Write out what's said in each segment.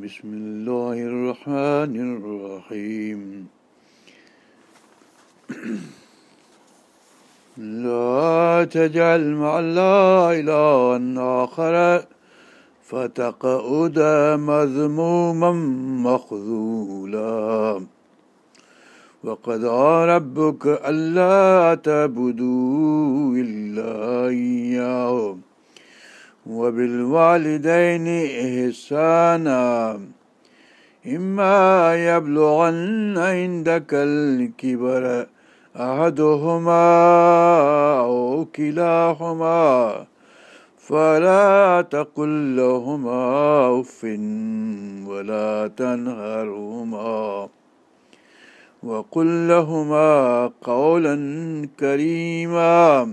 بسم الله الرحمن الرحيم لا تجعل مع الله إلها آخر فتقعد مذموما مخذولا وقضى ربك ألا تعبدوا إلا إياه وبالوالدين إحسانا إما يبلغن عندك الكبر أحدهما أو كلاهما فلا تقل لهما أف ولا تنهرهما وقل لهما قولا كريما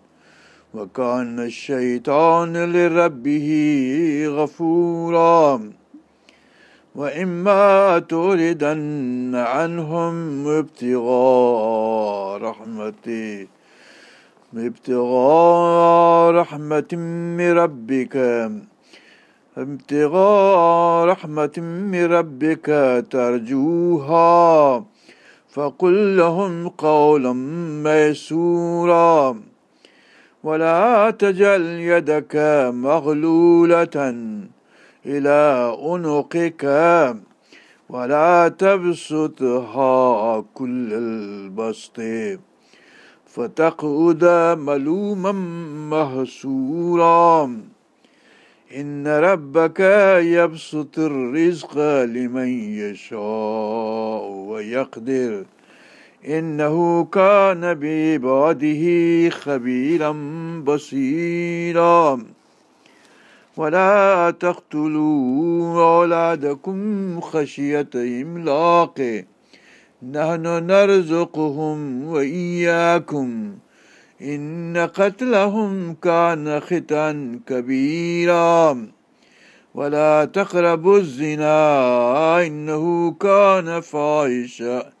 وكان الشيطان لربه غفورا وإما تردن عنهم ابتغاء رحمتي ابتغاء رحمة من ربك ابتغاء رحمة من ربك ترجوها فقل لهم قولا ميسورا ولا تجل يدك مغلولة إلى أنقك ولا تبسطها كل البسط فتقعد ملوما مهسورا إن ربك يبسط الرزق لمن يشاء ويقدر إنه كان بعباده خبيرا بصيرا ولا تقتلوا أولادكم خشية إملاق نحن نرزقهم وإياكم إن قتلهم كان خطا كبيرا ولا تقربوا الزنا إنه كان فاحشة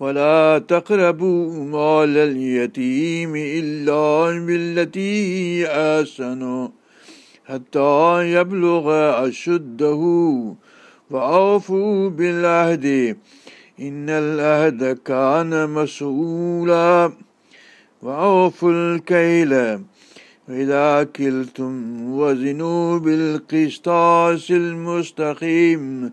ولا تقربوا مال اليتيم إلا بالتي أحسن حتى يبلغ أشده وأوفوا بالعهد إن العهد كان مسؤولا وأوفوا الكيل وإذا كلتم وزنوا بالقسطاس المستقيم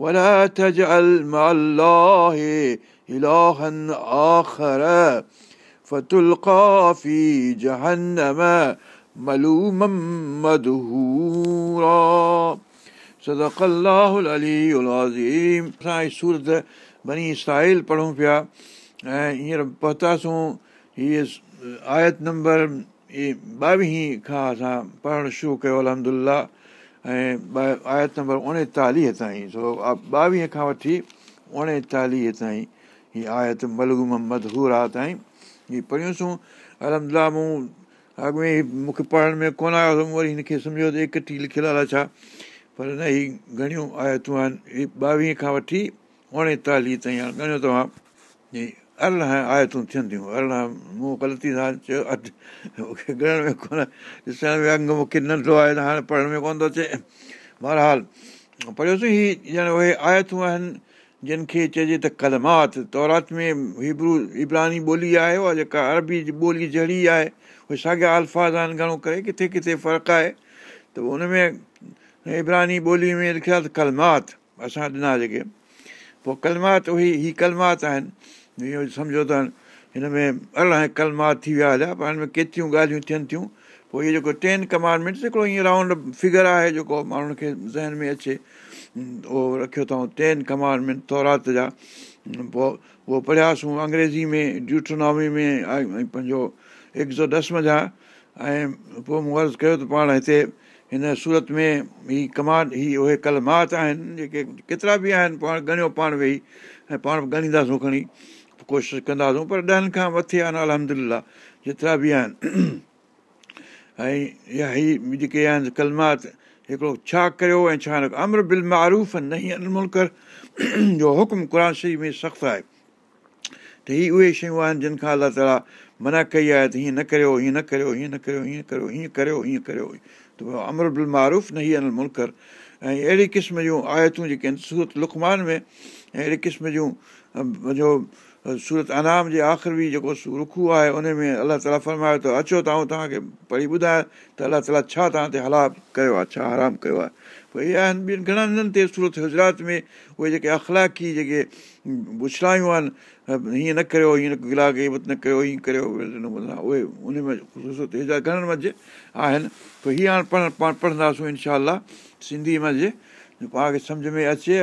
ولا تجعل مع الله إلها آخر فتلقى في جهنم ملوما مدهورا صدق الله العلي العظيم असां سورة بني إسرائيل پڑھوں पढ़ूं पिया رب हींअर पहुतासूं हीअ आयत नंबर ॿावीह खां असां पढ़णु शुरू कयो अलहमदिल्ला ऐं ॿ आयत नंबर उणेतालीह ताईं सो ॿावीह खां वठी उणेतालीह ताईं हीअ आयत मलगूम मधहूर आहे ताईं हीअ पढ़ियूंसूं अलमदिला मूं अॻु में मूंखे पढ़ण में कोन आयो आहियो वरी हिनखे सम्झो त इकटी लिखियलु आहे छा पर न ही घणियूं आयतूं आहिनि हीअ ॿावीह खां वठी उणेतालीह ताईं ॻणियो तव्हां हीअ अरिड़हं आयतूं थियनि थियूं अरिड़हं मूं ग़लती सां चयो अधु ॻण में कोन ॾिसण में अंग मूंखे नंढो आहे त हाणे पढ़ण में कोन्ह थो अचे बहर हाल पढ़ियोसीं इहा ॼण उहे आयतूं आहिनि जिनखे चइजे त कलमात तौरात में हिब्रू ईबरानी ॿोली आहे उहा जेका अरबी ॿोली जहिड़ी आहे उहे साॻिया अल्फ़ाज़ आहिनि घणो करे किथे किथे फ़र्क़ु आहे त उनमें ईबरानी ॿोलीअ में लिखिया त कलमात असां ॾिना जेके पोइ कलमात उहे कलमात आहिनि इहो सम्झो त हिन में अलाए कलमा थी विया हुया पर हिन में केतिरियूं ॻाल्हियूं थियनि थियूं पोइ इहो जेको टेन कमांडमेंट्स हिकिड़ो ईअं राउंड फिगर आहे जेको माण्हुनि खे ज़हन में अचे उहो रखियो अथऊं टेन कमांडमेंट तौरात जा पोइ उहो पढ़ियासीं अंग्रेज़ी में ड्यूटनॉमी में ऐं पंहिंजो हिकु सौ दस मजा ऐं पोइ मूं अर्ज़ु कयो त पाण हिते हिन सूरत में ही कमांड ही उहे कलमात आहिनि जेके केतिरा बि आहिनि पाण ॻणियो पाण वेही ऐं पाण ॻणींदासीं खणी कोशिशि कंदासीं पर ॾहनि खां मथे आहे न जेतिरा बि आहिनि ऐं इहा हीअ जेके आहिनि कलमात हिकिड़ो छा करियो ऐं छा न कयो अमर बिलमारुफ़ न हीअ मुल्क़र जो हुकुम क़ुरशी में सख़्तु आहे त हीअ उहे शयूं आहिनि जिन खां अला ताला मना कई आहे त हीअं न करियो हीअं न करियो हीअं न करियो हीअं करियो हीअं करियो हीअं करियो अमर बिलमारुफ़ न हीअ मुल्कर ऐं अहिड़ी क़िस्म जूं आयतूं जेके आहिनि सूरत लुकमान में ऐं अहिड़े क़िस्म जूं जो सूरत अनाम जे आख़िर बि जेको रुखू आहे उन में अलाह ताला फ़रमायो त अचो त आऊं तव्हांखे पढ़ी ॿुधायां त अलाह ताला छा तव्हां ते हलाब कयो आहे छा आरामु कयो आहे पोइ इहे आहिनि ॿियनि घणनि हंधनि ते सूरत हज़रात में उहे जेके अख़लाकी जेके बुछलायूं आहिनि हीअं न करियो हीअं गिलाक हिमत न कयो हीअं करियो उहे उन उनमें घणनि मंझि आहिनि पोइ हीअ हाणे पढ़ पाण पढ़ंदासीं इनशा सिंधी मंझि पाण खे सम्झि में अचे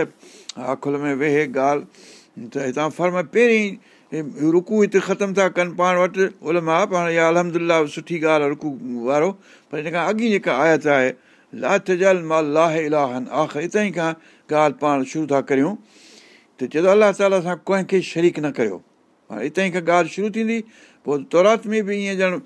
आखुल में वेहे ॻाल्हि त हितां फर्म पहिरीं रुकू हिते ख़तमु था कनि पाण वटि ओलम आहे पाण इहा अलहमिल्ला सुठी ॻाल्हि आहे रुकू वारो पर हिन खां अॻु ई जेका आयत आहे लाथ जल मां इलाहन आख़िर हितां ई खां ॻाल्हि पाण शुरू था करियूं त चए थो अलाह ताला सां कंहिंखे शरीक न कयो हाणे हितां ई खां ॻाल्हि शुरू थींदी पोइ तौरात में बि ईअं ॼण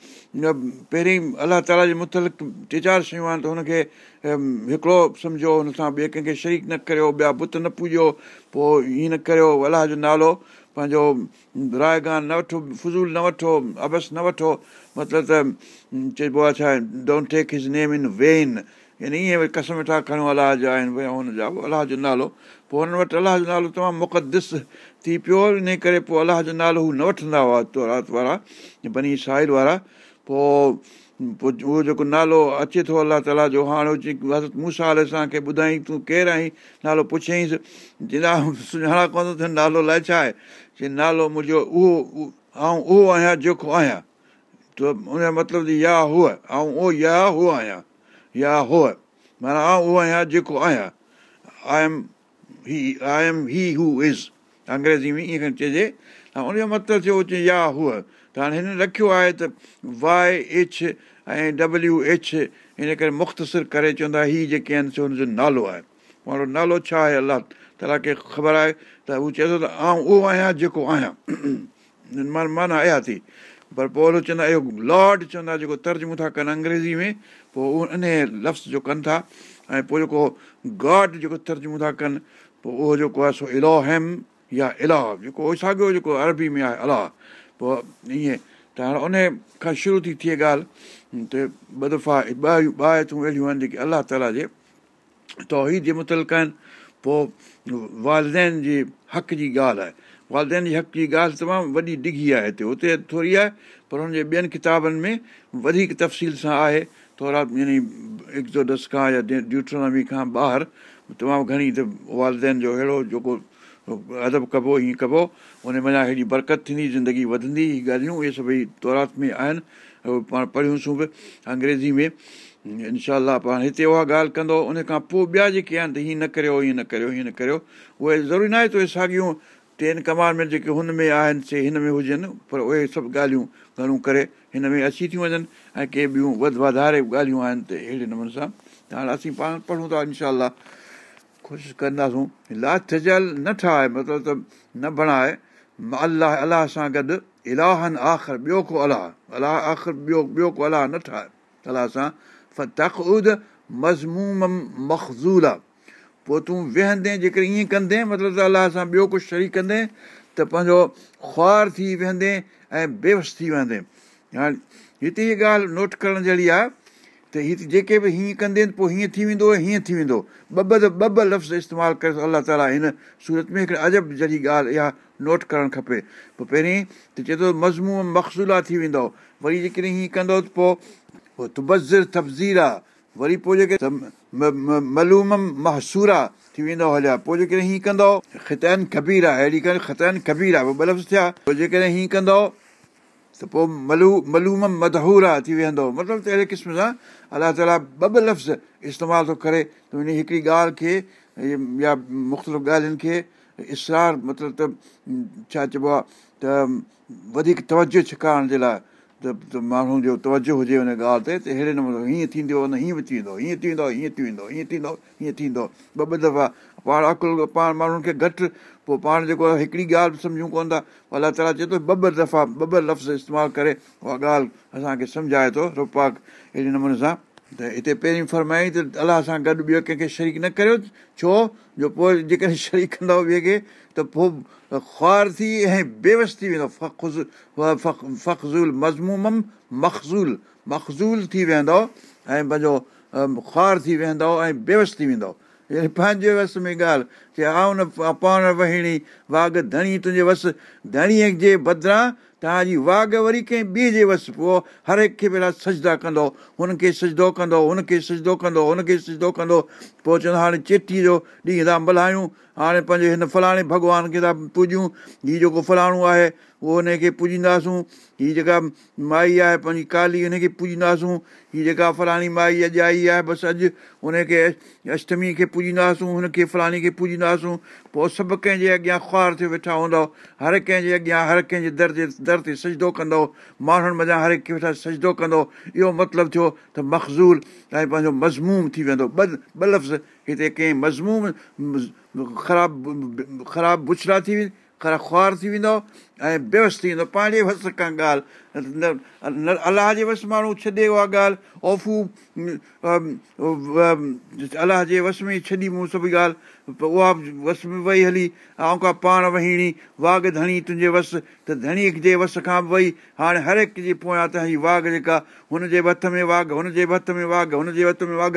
पहिरीं अलाह ताला जे मुतलिक़ टे चारि शयूं आहिनि त हुनखे हिकिड़ो सम्झो हुन सां ॿिए कंहिंखे शरीक न करियो ॿिया बुत न पूॼो पोइ हीअं न करियो अलाह जो नालो पंहिंजो रायगान न वठो फ़ज़ूल न वठो अबस न वठो मतिलबु त चइबो आहे छा don't take his name in vain यानी ईअं वरी कसम वेठा खणूं अलाह जा आहिनि भई हुनजा अलाह जो नालो पोइ हुननि वटि अलाह जो नालो तमामु मुक़दस थी पियो इन करे पोइ अलाह जो नालो हू न वठंदा हुआ तौरात वारा बनी साहिल वारा पोइ पोइ उहो जेको नालो अचे थो अलाह ताला जो हाणे हज़रत मूसा सां खे ॿुधाईं तूं केरु आहीं नालो पुछियईंसि जिन सुञाणा कोन थो थियनि नालो लाइ छा आहे चई नालो मुंहिंजो उहो आऊं उहो आहियां जेको आहियां त उनजो मतिलबु या हुअ ऐं उहो या ओ आहियां या हुअ माना आऊं उहो आहियां जेको आहियां आई एम ही आई एम ही हू अंग्रेज़ी में ईअं चइजे ऐं उनजो मतिलबु थियो चई या हुअ त हाणे हिन रखियो आहे त वाए इच्छ ऐं डब्ल्यू एच हिन करे मुख़्तसिर करे चवंदो आहे हीअ जेके आहिनि सो हुनजो नालो आहे माण्हू नालो छा आहे अलाह ताला खे ख़बर आहे त हू चए थो त आउं उहो आहियां जेको आहियां मन माना आहियां थी पर पोइ चवंदा इहो लॉड चवंदा जेको तर्जमो था कनि अंग्रेज़ी में पोइ उहो इन लफ़्ज़ जो कनि था ऐं पोइ जेको गॉड जेको तर्जमो था कनि पोइ उहो जेको आहे सो इलाहम या इलाह जेको साॻियो जेको अरबी में आहे अलाह पोइ ईअं त हाणे उन खां शुरू थी थिए ॻाल्हि त ॿ दफ़ा ॿ ॿ आयतूं अहिड़ियूं आहिनि जेके अलाह ताला जे तौहीद जे मुतलिक़ आहिनि पोइ वालदेन जे हक़ जी ॻाल्हि आहे वालदेन जे हक़ जी ॻाल्हि तमामु वॾी डिघी आहे हिते हुते थोरी आहे पर हुनजे ॿियनि किताबनि में वधीक तफ़सील सां आहे थोरा यानी एकज़ो दस खां या ड्यूट्रोनॉमी खां ॿाहिरि तमामु घणी त वालदेन जो अहिड़ो जेको अदब कबो हीअं कबो उन मञा हेॾी बरकत थींदी ज़िंदगी वधंदी ॻाल्हियूं इहे सभई तौरात में आहिनि पाण पढ़ियूंसूं बि अंग्रेज़ी में इनशाह पाण हिते उहा ॻाल्हि कंदो उन खां पोइ ॿिया जेके आहिनि त हीअं न करियो हीअं न करियो हीअं न करियो उहे ज़रूरी न आहे त उहे साॻियूं टेन कमांडमेंट जेके हुन में आहिनि से हिन में हुजनि पर उहे सभु ॻाल्हियूं घणो करे हिन में अची थियूं वञनि ऐं के ॿियूं वध वाधारे ॻाल्हियूं आहिनि त अहिड़े नमूने सां त हाणे असीं पाण पढ़ूं था इनशा कोशिशि कंदासूं लाथ जल न ठाहे मतिलबु त न बणाए अलाह अलाह सां गॾु इलाहन आख़िर ॿियो को अलाह अलाह आख़िर ॿियो ॿियो को अलाह न ठाहे अलाह सां फ मज़मूम मखज़ूल आहे पोइ तूं वेहंदे जेकर ईअं कंदे मतिलबु त अलाह सां ॿियो कुझु शरी कंदे त पंहिंजो ख़्वार थी वेहंदे ऐं बेवस थी वहंदे हाणे हिते हीअ ॻाल्हि नोट करण जहिड़ी आहे त हीअ जेके बि हीअं कंदे पोइ हीअं थी वेंदो हीअं थी वेंदो ॿ ॿ ॿ ॿ लफ़्ज़ इस्तेमालु करे अलाह ताला हिन सूरत में हिकिड़ा अजब जहिड़ी ॻाल्हि इहा नोट करणु खपे पोइ पहिरीं त चए थो मज़मूम मक़सूला थी वेंदो वरी जेकॾहिं हीअं कंदो त पोइ तुबज़िर तफ़ज़ीर आहे वरी पोइ जेके मलूम महसूर आहे थी वेंदो हलिया पोइ जेकॾहिं हीअं कंदो ख़तैन कबीर आहे अहिड़ी करे ख़तैन कबीर आहे ॿ लफ़्ज़ थिया पोइ जेकॾहिं हीअं कंदो त पोइ मलू मलूम मदहूरा थी वेहंदो मतिलबु त अहिड़े क़िस्म सां अलाह ताला ॿ ॿ लफ़्ज़ इस्तेमालु थो करे त उन हिकिड़ी ॻाल्हि खे या मुख़्तलिफ़ ॻाल्हियुनि खे इसरार मतिलबु त छा चइबो आहे त वधीक तवजो छिकाइण जे लाइ त माण्हू जो तवजो हुजे हुन ॻाल्हि ते त अहिड़े नमूने हीअं थींदो न हीअं बि थींदो हीअं थींदो हीअं थी वेंदो हीअं थींदो हीअं थींदो ॿ ॿ दफ़ा पाण अकुलु पाण माण्हुनि खे घटि पोइ पाण जेको आहे हिकिड़ी ॻाल्हि सम्झूं कोन था पोइ अलाह ताला चए थो ॿ ॿ दफ़ा ॿ ॿ लफ़्ज़ इस्तेमालु करे उहा ॻाल्हि असांखे सम्झाए थो रोपाक अहिड़े नमूने सां त हिते पहिरीं फरमाईं त अलाह सां गॾु ॿियो कंहिंखे शरीक न करियो छो जो पोइ जेकॾहिं शरीक कंदव ॿिए खे त पोइ ख़्वार थी ऐं बेवस थी वेंदो फ़खु फ़ख़ज़ूल मज़मूमम मख़ज़ूल मखज़ूल थी वहंदो ऐं पंहिंजो ख़्वार थी वहंदो ऐं बेवस थी वेंदो पंहिंजे वस में ॻाल्हि के आउन अपान वहिणी वाघ धणी तुंहिंजे वस धणीअ जे बदिरां तव्हांजी वाघ वरी कंहिं ॿिए जे वस पोइ हर हिक खे पहिरां सजदा कंदो हुनखे सजदो कंदो हुनखे सजदो कंदो हुनखे सजदो कंदो पोइ चवंदो हाणे चेटीअ जो ॾींहुं था मल्हायूं हाणे पंहिंजे हिन फलाणे भॻवान खे था पूॼूं हीउ जेको फलाणो आहे उहो हुन खे पूॼींदासूं हीअ जेका माई आहे पंहिंजी काली हुनखे पूॼींदासूं हीअ जेका फलाणी माई अॼु आई आहे बसि अॼु हुनखे अष्टमी खे पूॼींदासूं हुनखे फलाणी खे पूॼींदासूं पोइ सभु कंहिंजे अॻियां ख़्वार थियो वेठा हूंदव हर कंहिंजे अॻियां हर कंहिंजे दर ते दर ते सजदो कंदो माण्हुनि मथां हर कंहिं वेठा सजदो कंदो इहो मतिलबु थियो त मखज़ूल तव्हांजो पंहिंजो मज़मूम थी वेंदो ॿ ॿ लफ़्ज़ हिते कंहिं मज़मूम ख़राबु ख़राबु बुछड़ा थी वेंदी ख़राबु ख़्वार थी वेंदो ऐं बेवस थी वेंदो पंहिंजे वस खां ॻाल्हि अल अलाह जे वसु माण्हू छॾे उहा ॻाल्हि ओफू अलाह जे वस में ई छॾी मूं सभु ॻाल्हि पोइ उहा बि वस में वेही हली ऐं का पाण वेही वाघ धणी तुंहिंजे वसु त धणी जे वस खां बि वेही हाणे हर हिकु जे पोयां त हीउ वाघ जेका हुनजे वथु में वाघ हुन जे वथु में वाघ हुन जे वथु में वाघ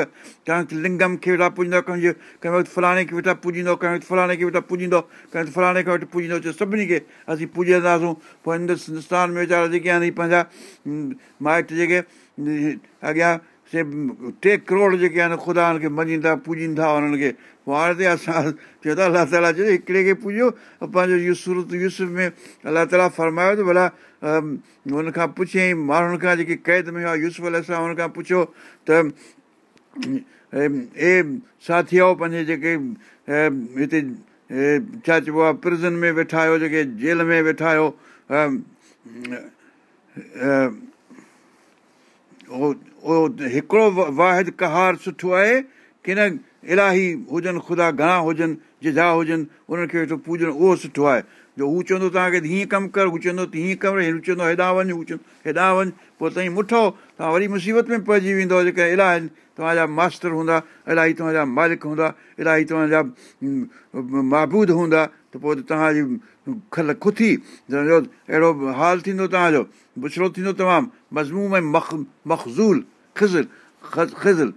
कंहिं लिंगम खे वेठा पूॼंदो कंहिंजे कंहिं वक़्तु फलाणे खे वेठा पूजींदो कंहिं वक़्तु फलाणे खे वेठा पूजींदो कंहिं वि फलाणे खे वटि पूजींदो सभिनी खे असीं पूॼंदासीं पोइ हिंदुस्तान में वीचारा जेके आहिनि पंहिंजा माइट जेके अॻियां से टे करोड़ जेके आहिनि ख़ुदा खे मञींदा पूॼींदा पूॼीनि था हुननि खे वण ते असां चयो था अलाह ताला चयो हिकिड़े खे पूॼियो पंहिंजो सूरत यूस में अलाह ताला फरमायो त भला हुनखां पुछियईं माण्हुनि खां जेके क़ैद में हुआ यूस अल सां हुन पुछियो त हे साथी आहिओ पंहिंजे जेके हिते छा चइबो आहे प्रिज़न में वेठा आहियो जेके जेल में वेठा आहियो हिकिड़ो वाहिद कहार सुठो आहे की न इलाही हुजनि ख़ुदा घणा हुजनि जिदा हुजनि उन्हनि खे पूॼणो उहो सुठो आहे जो हू चवंदो तव्हांखे हीअं कमु कर हू चवंदो त हीअं कमु हिन चवंदो हेॾांहुं वञ हू चवंदो हेॾां वञ पोइ ताईं मुठो तव्हां वरी मुसीबत में पइजी वेंदो जेके इलाही तव्हांजा मास्तर हूंदा इलाही तव्हांजा मालिक हूंदा इलाही तव्हांजा महाबूद हूंदा त पोइ तव्हांजी खल खुथी अहिड़ो हाल थींदो तव्हांजो बुछड़ो थींदो तमामु मज़मूम ऐं मख मख़ज़ूल खिज़िल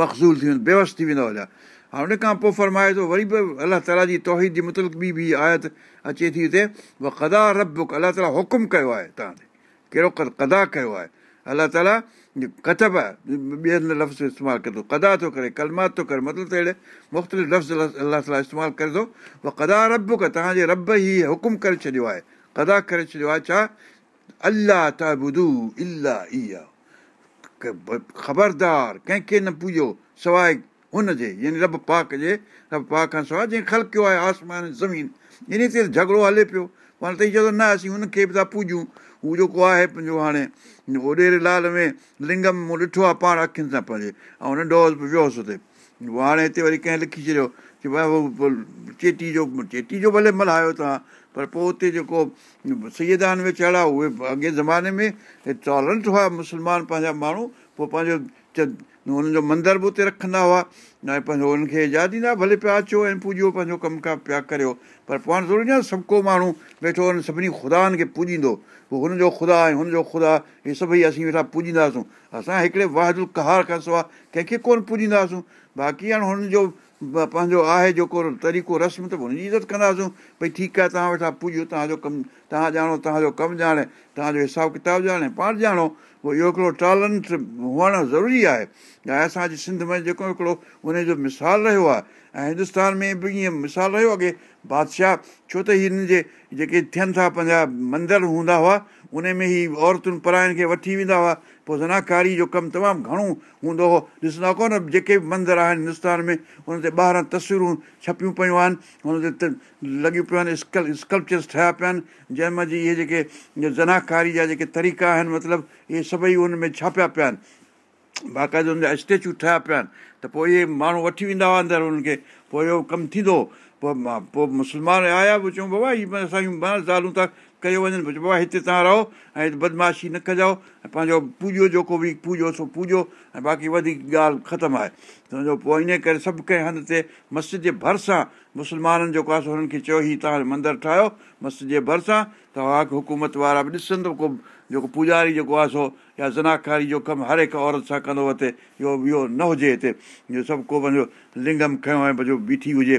मखज़ूल थी वेंदो बेवश थी वेंदो हुया हा उनखां पोइ फरमाए थो वरी बि अलाह ताला जी तौहिद जी मुतल बि आयत अचे थी हिते उहा रब अलाह ताला हुकुम कयो आहे तव्हां कहिड़ो क़दा कयो आहे अलाह ताला कतब ॿियनि लफ़्ज़ इस्तेमालु करे थो कदा थो करे कलमात थो करे मतिलबु त अहिड़े मुख़्तलिफ़ लफ़्ज़ अलाह ताला इस्तेमालु करे थो कदा रब खां तव्हांजे रब ई हुकुम करे छॾियो आहे कदा करे छॾियो आहे छा अलाह इहा ख़बरदार कंहिंखे न पूॼो सवाइ हुनजे यानी रब पाक जे रब पाक खां सवाइ जीअं ख़लकियो आहे आसमान ज़मीन इन ते झगड़ो हले पियो पाण त चवंदो न असीं हुनखे बि था पूॼूं हू जेको आहे पंहिंजो हाणे उहो लाल में लिंगम मूं ॾिठो आहे पाण अखियुनि सां पंहिंजे ऐं नंढोसि जोसि हुते उहो हाणे हिते वरी कंहिं लिखी छॾियो की भई उहो चेटी जो चेटी जो भले मल्हायो तव्हां पर पोइ हुते जेको सैदान में चढ़ा उहे अॻे ज़माने में टॉलरंट हुआ मुस्लमान पंहिंजा माण्हू पोइ पंहिंजो हुननि जो मंदर बि उते रखंदा हुआ न पंहिंजो हुननि खे यादि ॾींदा भले पिया अचो ऐं पूॼियो पंहिंजो कमु का पिया करियो पर पाण ज़रूरी आहे सभु को माण्हू वेठो हुन सभिनी ख़ुदानि खे पूॼींदो उहो हुनजो ख़ुदा ऐं हुनजो खुदा इहे सभई असीं वेठा पूॼींदा असां हिकिड़े वाहिदु कहार खां सवाइ कंहिंखे कोन पूॼींदा हुआसीं बाक़ी हाणे हुननि जो पंहिंजो आहे जेको तरीक़ो रस्म त हुनजी इज़त कंदासीं भई ठीकु आहे तव्हां वेठा पुॼो तव्हांजो कमु तव्हां ॼाणो तव्हांजो कमु ॼाणे तव्हांजो हिसाबु किताबु ॼाणे पाण ॼाणो उहो इहो हिकिड़ो टॉलेंट हुअणु ज़रूरी आहे ऐं असांजे सिंध में जेको हिकिड़ो हुनजो मिसालु रहियो आहे ऐं हिंदुस्तान में बि ईअं मिसालु रहियो अॻे बादशाह छो त हिन जे जेके थियनि था पंहिंजा मंदर हूंदा हुआ उन में ई औरतुनि परायण खे वठी वेंदा हुआ पोइ ज़नाकारी जो कमु तमामु घणो हूंदो हुओ ॾिसंदा कोन जेके बि मंदर आहिनि हिंदुस्तान में उन ते ॿाहिरां तस्वीरूं छपियूं पियूं आहिनि हुन ते लॻियूं पियूं आहिनि स्कल स्कल्पचर्स ठहिया पिया आहिनि जंहिंमहिल जी इहे जेके ज़नाकारी जा जेके तरीक़ा आहिनि मतिलबु इहे सभई उन में छापिया पिया आहिनि बाक़ाइदा उन जा स्टैचू ठहिया पिया आहिनि त पोइ इहे माण्हू वठी वेंदा हुआ अंदरि उन्हनि खे पोइ इहो कमु थींदो हो पोइ मां पोइ मुस्लमान आया पोइ चऊं बाबा हीअ साईं ॿ ज़ालूं था कयो वञनि पोइ चयो बाबा हिते तव्हां रहो ऐं हिते बदमाशी न कजो ऐं पंहिंजो पूॼो जेको बि पूॼो सो पूॼो ऐं बाक़ी वधीक ॻाल्हि ख़तमु आहे त पोइ इन करे सभु कंहिं हंधि ते मस्जिद जे भरिसां मुस्लमाननि जेको आहे सो हुननि खे चयो हीउ तव्हां मंदरु ठाहियो मस्जिद जे भरिसां त हुआ हुकूमत वारा बि ॾिसंदो को जेको पुॼारी जेको आहे सो या ज़नाकारी जो कमु हर हिकु औरत सां कंदो हुते इहो इहो न हुजे हिते इहो सभु को पंहिंजो लिंगम खयों ऐं पंहिंजो बीठी हुजे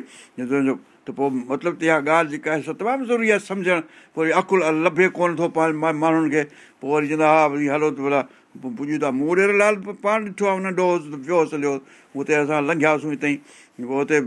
त पोइ मतिलबु त इहा ॻाल्हि जेका आहे सो तमामु ज़रूरी आहे सम्झणु पोइ वरी अकुलु लभे कोन थो पंहिंजे माण्हुनि खे पोइ वरी चवंदा हा वरी हलो त भला पोइ पुॼूं था मोरेरो लाल पाण ॾिठो आहे नंढो होसि वियो हुओसि हलियो हुते असां लंघियासीं हिते पोइ हुते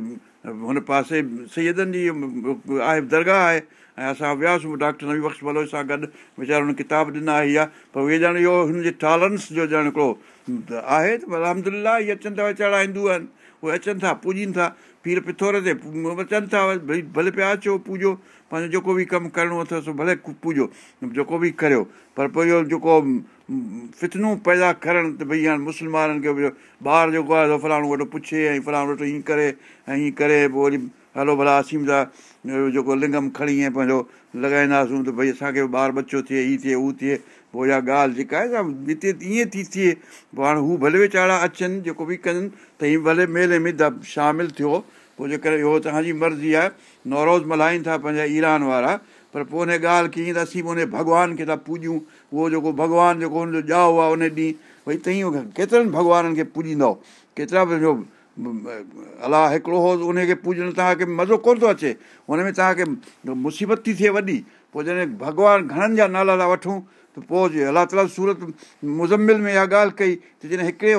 हुन पासे सैदनि जी आहे दरगाह आहे ऐं असां वियासीं बि डॉक्टर बख़्श भलो सां गॾु वीचारो किताब ॾिना आई आहे पर उहे ॼण इहो हुनजे टॉलेंस जो ॼण हिकिड़ो आहे त अहमदुल्ला इहे अचनि था वीचारा हिंदू आहिनि उहे अचनि था पूॼनि था पीर पिथोर ते अचनि था भई भले पिया अचो पूॼो पंहिंजो जेको बि कमु करिणो अथसि भले पूॼो जेको बि करियो पर पोइ इहो जेको फिथनू पैदा करणु त भई हाणे मुस्लमाननि खे बि ॿार जेको आहे फलाणो वटि पुछे ऐं फलाणो वटि हीअं करे ऐं हीअं करे पोइ वरी हलो भला असीं बि जेको लिंगम खणी ऐं पंहिंजो लॻाईंदासूं त भई असांखे ॿार बचो थिए हीअ थिए हू थिए पोइ इहा ॻाल्हि जेका आहे सा हिते ईअं थी थिए पोइ हाणे हू भले वीचारा अचनि जेको बि कनि त हीअ भले मेले में दब शामिलु थियो पोइ जेकर इहो तव्हांजी मर्ज़ी आहे नौरोज़ मल्हाइनि था पंहिंजा ईरान वारा पर पोइ हुन ॻाल्हि कीअं त असीं बि उन भॻवान खे था पूॼूं उहो जेको भॻवानु जेको हुनजो ॼाओ आहे उन ॾींहुं भई तई केतिरनि भॻवाननि खे पूॼींदव केतिरा पंहिंजो अलाह हिकिड़ो हो उनखे पूॼण तव्हांखे मज़ो कोन थो अचे हुन में तव्हांखे मुसीबत थी थिए वॾी पोइ जॾहिं भॻवानु घणनि जा नाला था वठूं त पोइ अलाह ताला सूरत मुज़मिल में इहा ॻाल्हि कई त जॾहिं हिकिड़े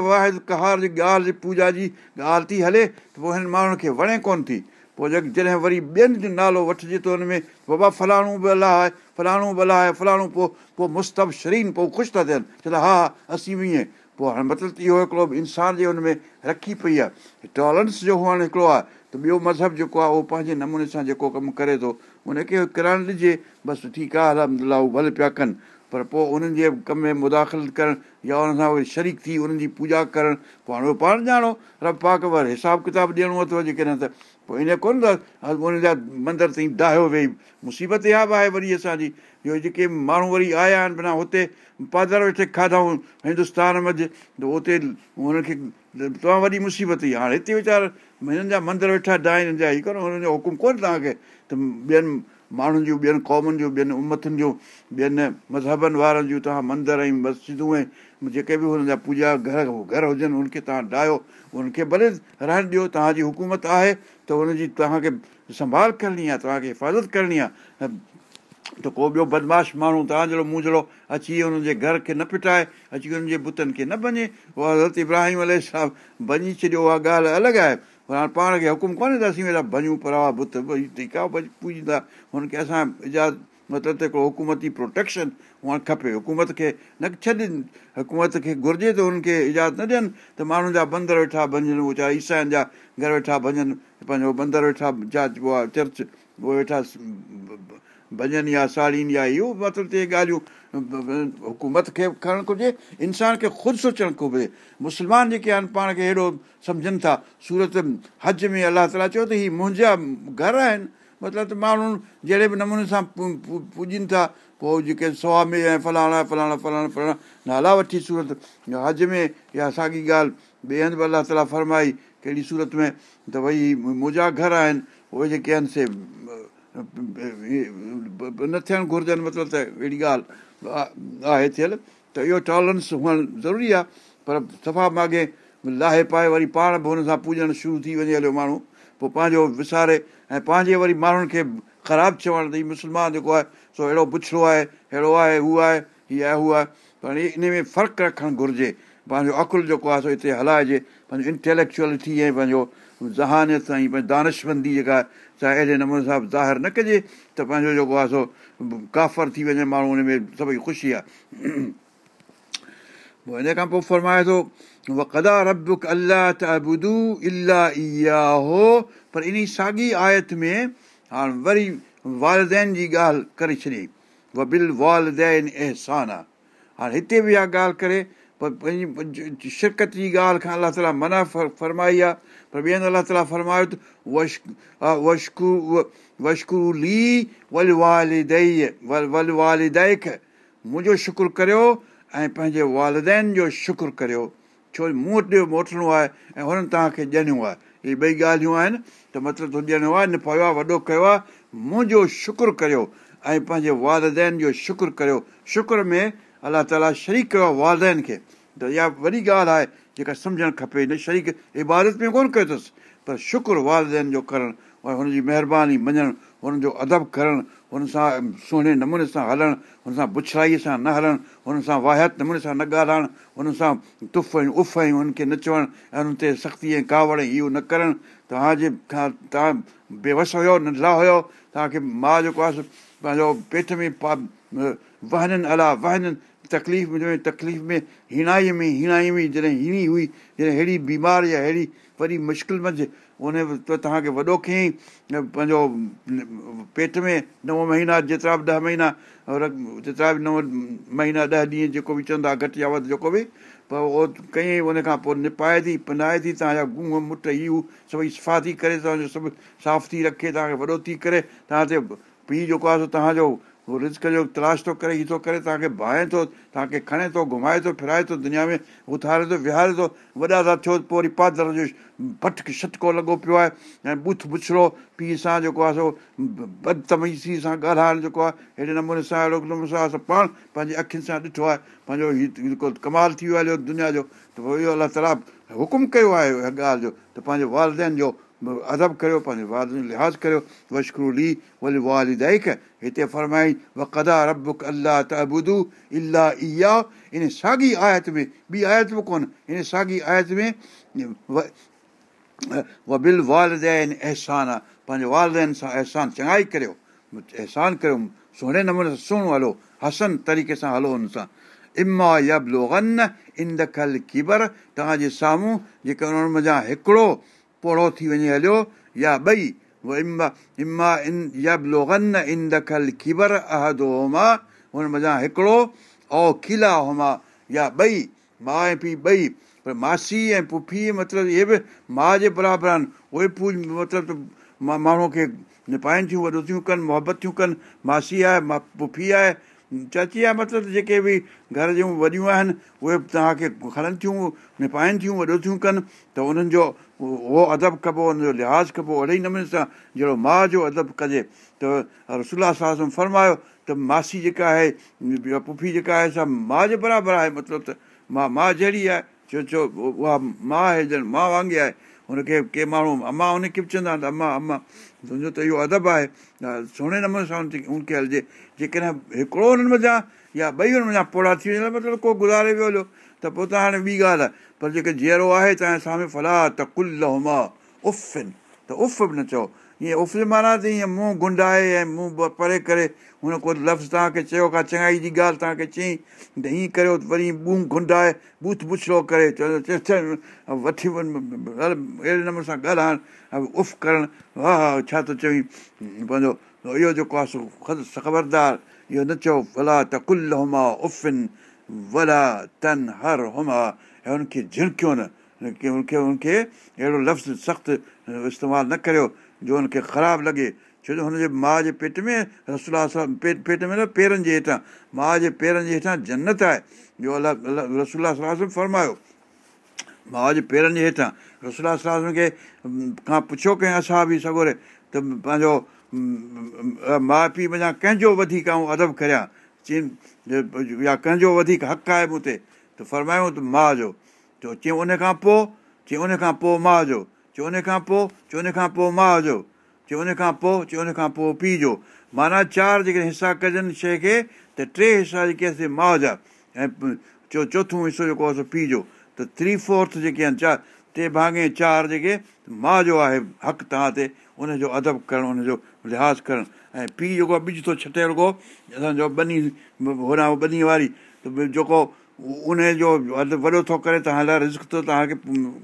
वाहिद कहार जी ॻाल्हि जी पूॼा जी ॻाल्हि थी हले त पोइ हिन माण्हुनि खे वणे कोन थी पोइ जॾहिं वरी ॿियनि जो नालो वठिजे थो हुन में बाबा फलाणो बि अलाह आहे फलाणो बि अलाह आहे फलाणो पोइ पोइ मुस्तफ़ शरीन पोइ ख़ुशि था थियनि चवंदा हा असीं बिएं पोइ हाणे मतिलबु त इहो हिकिड़ो इंसान जे हुन में रखी पई आहे टॉलरेंस जो हिकिड़ो आहे त ॿियो मज़हब जेको आहे उहो पंहिंजे नमूने सां जेको कमु करे थो उनखे किरारणु ॾिजे बसि ठीकु आहे हला उहो भले पिया कनि पर पोइ उन्हनि जे कम में मुदाख़िल करणु या उन्हनि सां वरी शरीक थी उन्हनि जी पूॼा करणु पोइ हाणे उहो पाण ॼाणो रब पाक वर किसाबु किताबु ॾियणो अथव जेकॾहिं त पोइ इअं कोन त उन जा मंदर ताईं दाहियो वेही मुसीबत इहा बि आहे वरी असांजी इहो जेके माण्हू वरी आया आहिनि बिना हुते पादर वेठे खाधाऊं हिंदुस्तान मज त उते हुननि खे त तव्हां वॾी मुसीबत हुई हाणे हिते वीचारा हिननि जा मंदर वेठा डायूं हिननि जा हीउ कोन हुननि जो हुकुम कोन्हे तव्हांखे त ॿियनि माण्हुनि जूं ॿियनि क़ौमुनि जूं ॿियनि उमतनि जूं ॿियनि मज़हबनि वारनि जूं तव्हां मंदर ऐं मस्जिदूं ऐं जेके बि हुननि जा पूॼा घर घर हुजनि हुनखे तव्हां डायो हुनखे भले हराइण ॾियो तव्हांजी हुकूमत आहे त हुनजी तव्हांखे संभाल करणी आहे तव्हांखे हिफ़ाज़त करणी आहे त को ॿियो बदमाश माण्हू तव्हां जहिड़ो मूं जहिड़ो अची हुननि जे घर खे न फिटाए अची हुननि जे बुतनि खे न भञे उहा हज़रत इब्राहिम अल भञी छॾियो उहा ॻाल्हि अलॻि आहे पर हाणे पाण खे हुकुम कोन्हे त असीं वेठा भञूं पर परवा बुता पूजी पूजींदा हुनखे असां इजाज़ मतिलबु त हिकिड़ो हुकूमती प्रोटेक्शन हुअणु खपे हुकूमत खे न छॾनि हुकूमत खे घुरिजे त हुननि खे इजाज़त न ॾियनि त माण्हुनि जा बंदर वेठा भञनि उहे चाहे ईसाइनि जा घर वेठा भञनि पंहिंजो बंदर वेठा जा जेको आहे चर्च उहे वेठा भॼन या साड़ियुनि या इहो मतिलबु त इहे ॻाल्हियूं हुकूमत खे खणणु घुरिजे इंसान खे ख़ुदि सोचणु खुजे मुस्लमान जेके आहिनि पाण खे अहिड़ो सम्झनि था सूरत हज में अलाह ताला चयो त हीअ मुंहिंजा घर आहिनि मतिलबु त माण्हू जहिड़े बि नमूने सां पूॼनि था पोइ जेके सवा में ऐं फलाणा फलाणा फलाणा फलाणा नाला वठी सूरत हज में या साॻी ॻाल्हि ॿिए हंधि बि अलाह ताला फ़रमाई कहिड़ी सूरत में त भई मुंहिंजा घर आहिनि उहे जेके आहिनि से न थियणु घुरिजनि मतिलबु त अहिड़ी ॻाल्हि आहे थियल त इहो टॉलरेंस हुअणु ज़रूरी आहे पर सफ़ा भाॻे लाहे पाए वरी पाण बि हुन सां पूॼण शुरू थी वञे हलियो माण्हू पोइ पंहिंजो विसारे ऐं पंहिंजे वरी माण्हुनि खे ख़राबु चवण हीउ मुस्लमान जेको आहे सो अहिड़ो पुछड़ो आहे अहिड़ो आहे हू आहे हीअ आहे हू आहे पर इन में फ़र्क़ु रखणु घुरिजे पंहिंजो अकुलु जेको आहे सो हिते हलाइजे पंहिंजो इंटेलेक्चुअलिटी ऐं पंहिंजो ज़हानियत ऐं पंहिंजी दानश जेका आहे चाहे अहिड़े नमूने सां ज़ाहिर न कजे त पंहिंजो जेको आहे सो काफ़र थी वञे माण्हू हुन में सभई ख़ुशी आहे हिन खां पोइ फ़रमाए थो रब अलाह त अबुदू इलाह इहा हो पर इन साॻी आयत में हाणे वरी वालदेन जी ॻाल्हि करे छॾियईं अहसान आहे हाणे हिते बि इहा ॻाल्हि करे पंहिंजी शिरकत जी ॻाल्हि खां अलाह ताला मना फ़रमाई आहे पर ॿियनि अलाह ताला फरमायो त वश ली वल वालिद वल वल वालिदे मुंहिंजो शुकुरु करियो ऐं पंहिंजे वालदेन जो शुकुरु करियो छो मूं वटि मोटणो आहे ऐं हुननि तव्हांखे ॼणियो आहे इहे ॿई ॻाल्हियूं आहिनि त मतिलबु ॾियणो ॼणियो आहे निभियो आहे वॾो कयो आहे मुंहिंजो शुकुरु करियो ऐं पंहिंजे वालदेन जो शुकुरु करियो शुकुर में अलाह ताला शरीक कयो आहे वालदेन खे त इहा वॾी ॻाल्हि आहे जेका सम्झणु खपे न शरीक इबादत में कोन कयो अथसि पर शुक्रु वारदेन जो करणु ऐं हुनजी महिरबानी मञणु हुनजो अदब करणु हुन सां सुहिणे नमूने सां हलणु हुन सां बुछराईअ सां न हलणु हुन सां वाहियात नमूने सां न ॻाल्हाइणु हुन सां तुफ़ ऐं उफ़ ऐं हुननि खे न चवणु ऐं हुन ते सख़्ती ऐं कावड़ इहो न करणु तव्हांजे खां तव्हां बेवस हुयो नंढड़ा हुयो तव्हांखे माउ जेको आहे पंहिंजो पेट में पा वहननि अला वहननि तकलीफ़ मुंहिंजे तकलीफ़ में हीणाईअ में हीणाई में जॾहिं हीणी हुई जॾहिं अहिड़ी बीमार या अहिड़ी वॾी मुश्किल मंझि उन त तव्हांखे वॾो कयईं पंहिंजो पेट में नव महीना जेतिरा बि ॾह महीना जेतिरा बि नव महीना ॾह ॾींहं जेको बि चवंदा घटि या वधि जेको बि पर उहो कयईं उनखां पोइ निपाए थी पिनाए थी तव्हांजा गुहं मुट ई इहो सभई सफ़ा थी करे तव्हांजो सभु साफ़ु थी रखे तव्हांखे वॾो थी करे तव्हां ते पीउ जेको आहे सो तव्हांजो उहो रिस्क जो तलाश थो करे हीअ थो करे तव्हांखे भाए थो तव्हांखे खणे थो घुमाए थो फिराए थो दुनिया में उथारे थो विहारे थो वॾा था थियो पोइ वरी पादर जो भटिक छटको लॻो पियो आहे ऐं बुथ बुछड़ो पीउ सां जेको आहे सो बदतमसी सां ॻाल्हाइणु जेको आहे अहिड़े नमूने सां अहिड़ो पाण पंहिंजी अखियुनि सां ॾिठो आहे पंहिंजो हीउ जेको कमाल थी वियो आहे दुनिया जो त पोइ इहो अलाह ताला हुकुम कयो आहे हिन ॻाल्हि जो त पंहिंजे वालदेन जो अदब करियो पंहिंजे वाल जो लिहाज़ु करियो वशरू ली वल वालिदइ हिते फ़र्माई वकदा रबु अल अलाह तबुदू इलाह इया इन साॻी आयत में ॿी आयत बि कोन इन साॻी आयत में अहसान आहे पंहिंजे वालदेन सां अहसान चङाई करियो अहसान कयो सुहिणे नमूने सां सुहिणो हलो हसन तरीक़े सां हलो हुन सां इम्मा गन इन दख तव्हांजे साम्हूं जेके उन हिकिड़ो पोड़ो थी वञे हलियो या ॿई यान इन दीबर अहदो होमा हुन मज़ा हिकिड़ो ओकिला होमा या ॿई माउ ऐं पीउ ॿई पर मासी ऐं पुफी मतिलबु इहे बि माउ जे बराबरि आहिनि उहे पूरी मतिलबु माण्हू खे निपाइनि थियूं वॾियूं कनि मोहबतियूं कनि मासी आहे पुफी आहे चाची जा मतिलबु जेके बि घर जूं वॾियूं आहिनि उहे तव्हांखे खणनि थियूं निपाइनि थियूं वॾो थियूं कनि त उन्हनि जो उहो अदब कबो उनजो जो लिहाज़ु कबो अहिड़े ई नमूने सां जहिड़ो माउ जो अदब कजे त रसा साहस फरमायो त मासी जेका आहे पुफी जेका आहे सा माउ जे बराबरि आहे मतिलबु त मां माउ जहिड़ी आहे छो छो उहा माउ आहे ॼण माउ वांगुरु आहे हुनखे के माण्हू अमा हुनखे बि चवंदा आहिनि त अमा अमा सम्झो त इहो अदब आहे सुहिणे नमूने सां उनखे हलिजे जेकॾहिं हिकिड़ो हुननि वञा या ॿई हुननि वञा पोड़ा थी वञनि मतिलबु को गुज़ारे वियो हलियो त पोइ त हाणे ॿी ॻाल्हि आहे पर जेके जीअरो आहे तव्हांजे साम्हूं फलाह त कुल हुफ़िन त उफ़ बि न चओ ईअं उफ़ माना त ईअं मुंहुं गुंडाए ऐं मुंहुं परे करे हुन को लफ़्ज़ तव्हांखे चयो का चङाई जी ॻाल्हि तव्हांखे चयईं त हीअं कयो वरी बूं गुंडाए बूथ बुछलो करे चवंदा वठी वञ अहिड़े नमूने सां ॻाल्हाइणु उफ़ करणु वाह हा छा थो चयईं पंहिंजो इहो जेको आहे सो ख़बरदार इहो न चओ भला त कुल हुमा उफ़िन वला तन हर हुमा ऐं हुनखे झिरकियो न हुनखे हुनखे अहिड़ो लफ़्ज़ सख़्तु इस्तेमालु न करियो जो हुनखे ख़राबु लॻे छो जो हुनजे माउ जे पेट में रसुलास पेट में न पेरनि जे हेठां माउ जे पेरनि जे हेठां जन्नत आहे जो अलॻि अलॻि रसुल्ला सलाह फ़रमायो माउ जे पेरनि जे हेठां रसुल्ला सलाह खे खां पुछो कंहिं असां बि सगोड़े त पंहिंजो माउ पीउ मञा कंहिंजो वधीक आऊं अदब खिया चई या कंहिंजो वधीक हक़ु आहे मूं ते त फरमायो त माउ जो त चईं उनखां पोइ चईं उनखां पोइ माउ जो चोन खां पोइ चोन खां पोइ माउ जो चो उन खां पोइ चोन खां पोइ पीउ जो माना चारि जेके हिसा कजनि शइ खे त टे हिसा जेके आहे से माउ जा ऐं चो चोथों हिसो जेको आहे सो पीउ जो त थ्री फोर्थ जेके आहिनि चारि टे भाङे चारि जेके माउ जो आहे हक़ तव्हां ते उनजो अदब करणु उनजो रिहाज़ करणु ऐं पीउ जेको आहे ॿिज थो छटे रुॻो असांजो ॿनी होॾां ॿनी वारी त जेको उन जो अधु वॾो थो करे तव्हां लाइ रिस्क थो तव्हांखे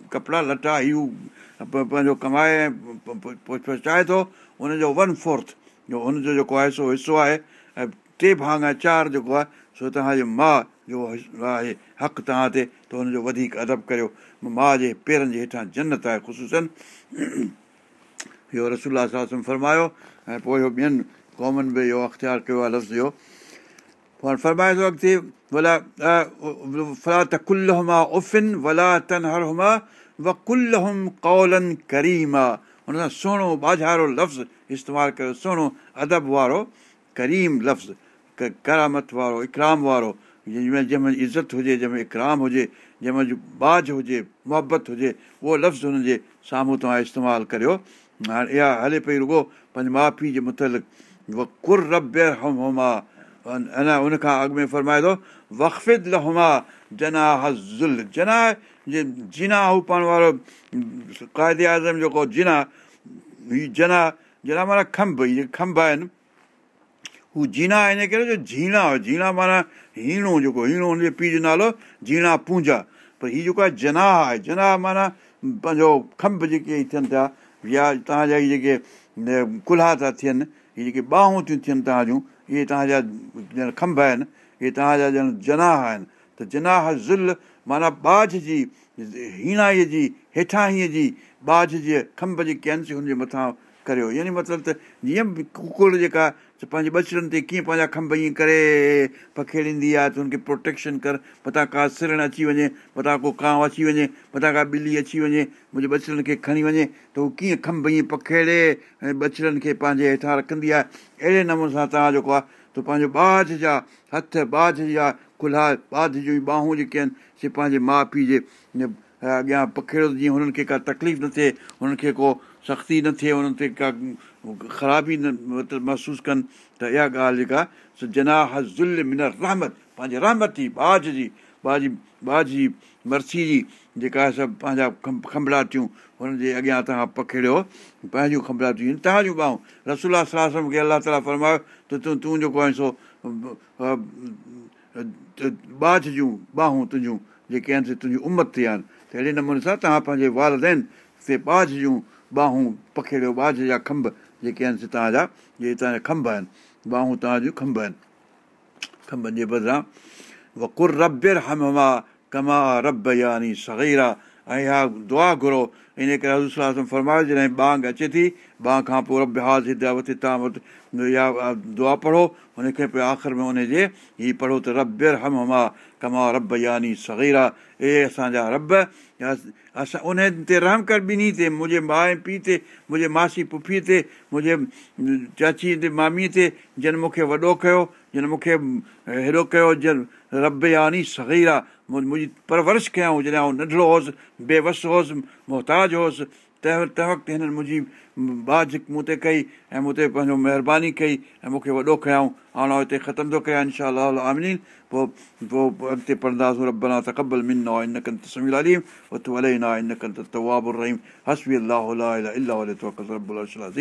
कपिड़ा लटा इहो पंहिंजो कमाए ऐं पहुचाए थो उनजो वन फोर्थ जो हुनजो जेको आहे सो हिसो आहे ऐं टे भाङे चारि जेको आहे सो तव्हांजे माउ जो आहे हक़ु तव्हां ते त हुनजो वधीक अदब करियो माउ जे पेरनि जे हेठां जन्नत आहे ख़ुशूसनि इहो रसुल्ला सासन फरमायो ऐं पोइ इहो ॿियनि क़ौमनि में इहो अख़्तियारु कयो आहे लफ़्ज़ जो पोइ हाणे फरमाए थो अॻिते हुन सां बाझारो लफ़्ज़ इस्तेमालु कयो सोनो अदब वारो करीम लफ़्ज़ करामत वारो इकराम वारो जंहिंमें जंहिंमहिल इज़त हुजे जंहिंमें इकराम हुजे जंहिंमें बाज हुजे मुहबत हुजे उहो लफ़्ज़ हुनजे साम्हूं तव्हां इस्तेमालु करियो हाणे इहा हले पई रुॻो पंहिंजे माउ पीउ जे मुतलिक़ व अञा हुनखां अॻु में फरमाए थो वक़ीदमा जना हज़ुल जना जीना हू पाण वारो क़ाइदे आज़म जेको जीना हीअ जना जना माना खंभ इहे खंभ आहिनि हू जीना इन करे जो झीणा झीणा माना हीणो जेको हीणो हुनजे पीउ जो नालो जीना पूंजा पर हीउ जेको आहे जनाह आहे जनाह माना पंहिंजो खंभ जेके थियनि था या तव्हांजा ही जेके कुल्हा था थियनि इहे जेके ॿाहूं थियूं थियनि तव्हां जूं इहे तव्हांजा ॼण खंभ आहिनि इहे तव्हांजा ॼण जनाह आहिनि त जनाह ज़ुल माना बाझ जी हीणाईअ जी हेठांअ जी बाझ जे खंभ जी कैंसी हुनजे मथां करियो यानी मतिलबु त जीअं कुकुड़ जेका त पंहिंजे ॿचड़नि ते कीअं पंहिंजा खंभ ईअं करे पखेड़ींदी आहे त हुनखे प्रोटेक्शन कर पता का सिरण अची वञे पता को कांव अची वञे पता का ॿिली अची वञे मुंहिंजे ॿचड़नि खे खणी वञे त हू कीअं खंभ ईअं पखेड़े ऐं ॿचड़नि खे पंहिंजे हेठां रखंदी आहे अहिड़े नमूने सां तव्हां जेको आहे त पंहिंजो बाज जा हथ बाज जा कुल्हा बाज जूं बाहूं जेके आहिनि से पंहिंजे माउ पीउ जे अॻियां पखेड़ो जीअं हुननि खे का तकलीफ़ न थिए हुननि खे को सख़्ती न थिए हुननि ते का ख़राबी न मतिलबु महसूसु कनि त इहा ॻाल्हि जेका जना हज़ुल मिन रहमत पंहिंजे रहमत जी बाज जी बाज बाज जी मर्सी जी जेका आहे सभु पंहिंजा खम खंभड़ा थियूं हुनजे अॻियां तव्हां पखेड़ियो पंहिंजियूं खंभड़ा थियूं तव्हांजूं ॿाहूं रसोल्ला सलाहु खे अलाह ताला फरमायो त तूं तूं जेको आहे सो बाज जूं ॿाहूं तुंहिंजूं जेके आहिनि तुंहिंजी उमत थिया आहिनि त अहिड़े नमूने सां तव्हां पंहिंजे वाल ते बाज जूं ॿाहूं पखेड़ियो बाज जा खंभ जेके आहिनि से तव्हांजा इहे हितां जा खंब आहिनि बाहूं तव्हां जूं खंब आहिनि खंभनि जे बदिरां वकुर रब्यर हम हमा कमा रब यानी सगीरा ऐं हा दुआ घुरो इन करे फरमायो जॾहिं बांग अचे थी बांग खां पोइ रब हाज़ हिते रब्य तव्हां वटि इहा दुआ पढ़ो हुनखे पोइ आख़िर में हुनजे हीउ पढ़ो त रब्यर हम हमा कमा रब यानी सगीरा ए असांजा रब असां उन ते रहम कर ॿिन्ही ते मुंहिंजे माउ ऐं पीउ ते मुंहिंजे मासी पुफीअ ते मुंहिंजे चाचीअ ते मामीअ ते जिन मूंखे वॾो कयो जिन मूंखे हेॾो कयो जिन रब यानी सगीर आहे मुंहिंजी परवरिश कयऊं जॾहिं आउं नंढड़ो हुउसि बेवसु हुउसि मुहताज हुउसि तंहिं तंहिं वक़्तु हिननि मुंहिंजी बाद मूं ते कई ऐं मूं ते पंहिंजो महिरबानी कई ऐं मूंखे वॾो खयऊं हाणे हिते ख़तमु थो कयां इनशा आमिनीन पोइ पोइ अॻिते पढ़ंदासीं रबना त कबल मिनो आहे इन कनि त समील अलीम उतो अला इन कनि तवाबु रहीम हसबी अलाह